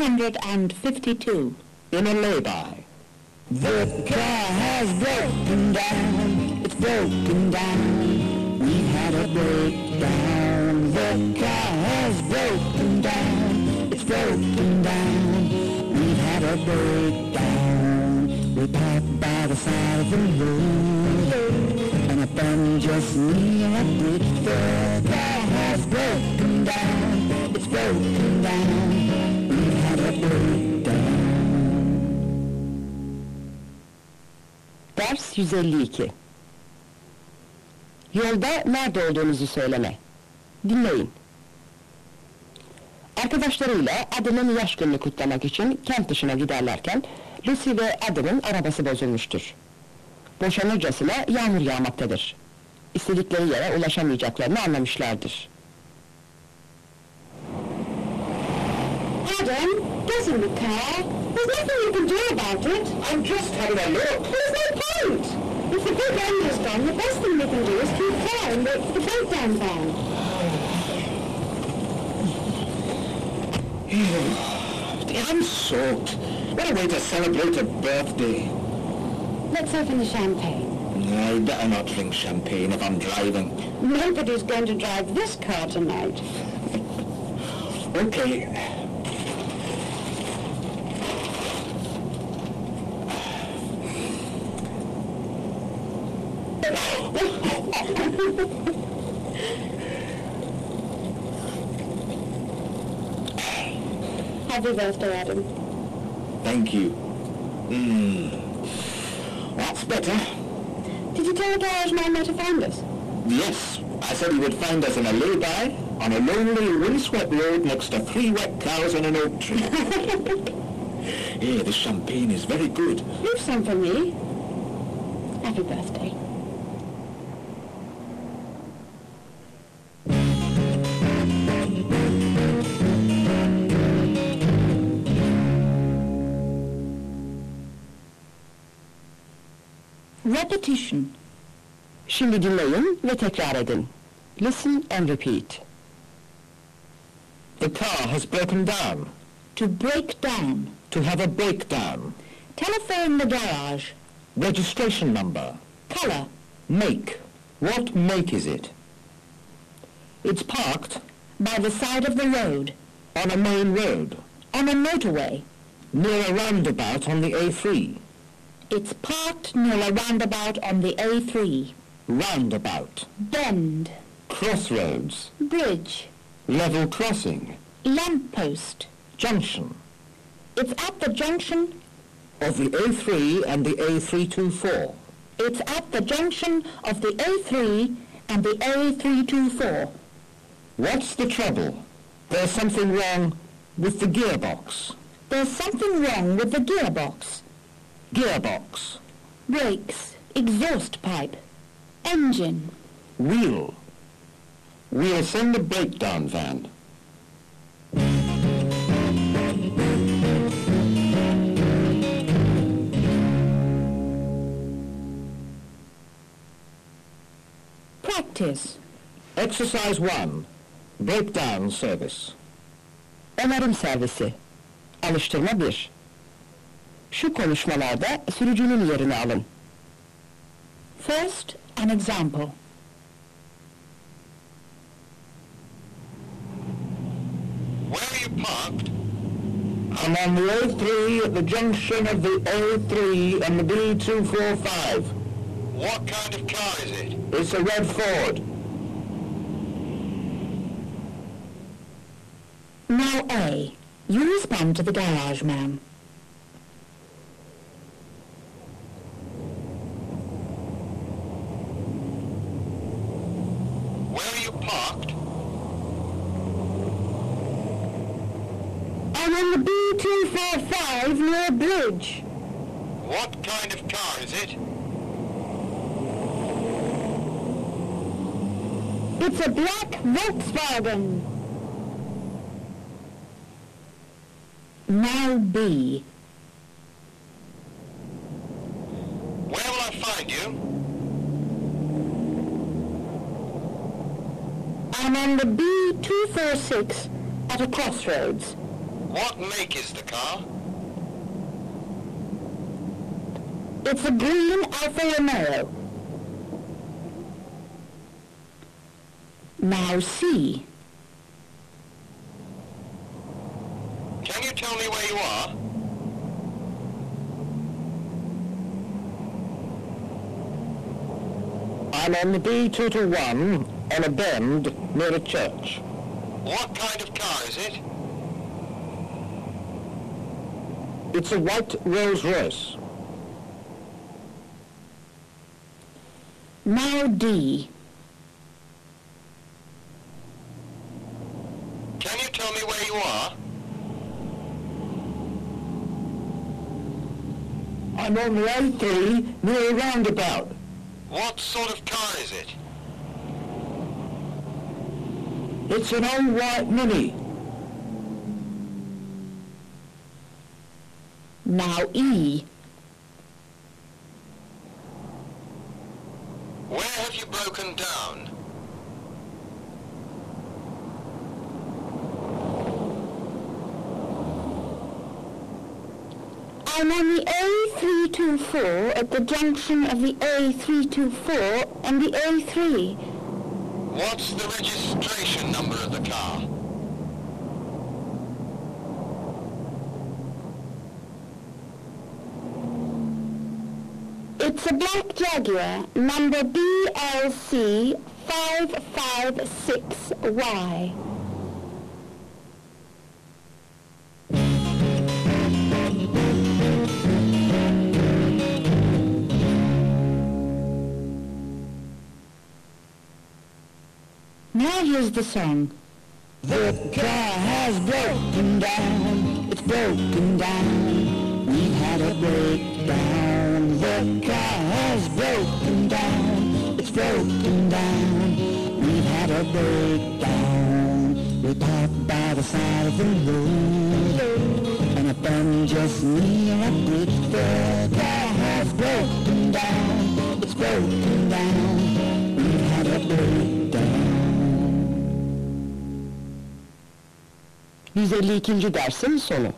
152. In a lay-by. The car has broken down. It's broken down. We've had a breakdown. The car has broken down. It's broken down. We've had a breakdown. We parked by the side of the road. And a bum just near a bridge. The car has broken down. It's broken down. 152 Yolda nerede olduğunuzu söyleme. Dinleyin. Arkadaşlarıyla Adam'ın yaş gününü kutlamak için kent dışına giderlerken Lucy ve Adam'ın arabası bozulmuştur. Boşanırcasına yağmur yağmaktadır. İstedikleri yere ulaşamayacaklarını anlamışlardır. Adam, get in the car. There's nothing you can do about it. I'm just having a look. There's no point. If the big end is gone, the best thing we can do is keep quiet and wait for the breakdown van. I'm soaked. What a way to celebrate a birthday. Let's open the champagne. I'd better not drink champagne if I'm driving. Nobody's going to drive this car tonight. Okay. Happy birthday, Adam. Thank you. Mmm. That's better. Did you tell the garage man where to find us? Yes, I said he would find us in a lay-by on a lonely, windswept road next to three wet cows and an oak tree. hey, the champagne is very good. Leave some for me. Happy birthday. Repetition. Şimdi dinleyin ve tekrar edin. Listen and repeat. The car has broken down. To break down. To have a breakdown. Telephone the garage. Registration number. Color. Make. What make is it? It's parked By the side of the road. on a main road, On a motorway. near a roundabout on the A3. It's parked near a roundabout on the A3. Roundabout. Bend. Crossroads. Bridge. Level crossing. Lamppost. Junction. It's at the junction. Of the A3 and the A324. It's at the junction of the A3 and the A324. What's the trouble? There's something wrong with the gearbox. There's something wrong with the gearbox. Gearbox. Brakes. Exhaust pipe. Engine. Wheel. We'll send a breakdown van. Practice. Exercise 1. Breakdown service. Onarım servisi. Alıştırma 1. Şu konuşmalarda sürücünün yerini alın. First, an example. Where are you parked? I'm on the A3 at the junction of the A3 and the B245. What kind of car is it? It's a red Ford. Now A. You respond to the garage man. Where are you parked? I'm on the B245 near a Bridge. What kind of car is it? It's a black Volkswagen. Now B. Where will I find you? I'm on the B246 at a crossroads. What make is the car? It's a green Alfa Romeo. Now see. Can you tell me where you are? I'm on the B221 on a bend near a church. What kind of car is it? It's a white Rolls Royce. Now D. Can you tell me where you are? I'm on the A3 near a roundabout. What sort of car is it? It's an old white Mini. Now E. Where have you broken down? I'm on the A324 at the junction of the A324 and the A3. What's the registration number of the car? It's a black Jaguar, number BLC 556Y. Now here's the song. The car has broken down. It's broken down. We've had a breakdown. Has broken down. It's broken down. We've had a breakdown. We parked by the side of the road. And a bum just near a bridge. The car has broken down. It's broken down. We've had a breakdown. 152. dersin sonu.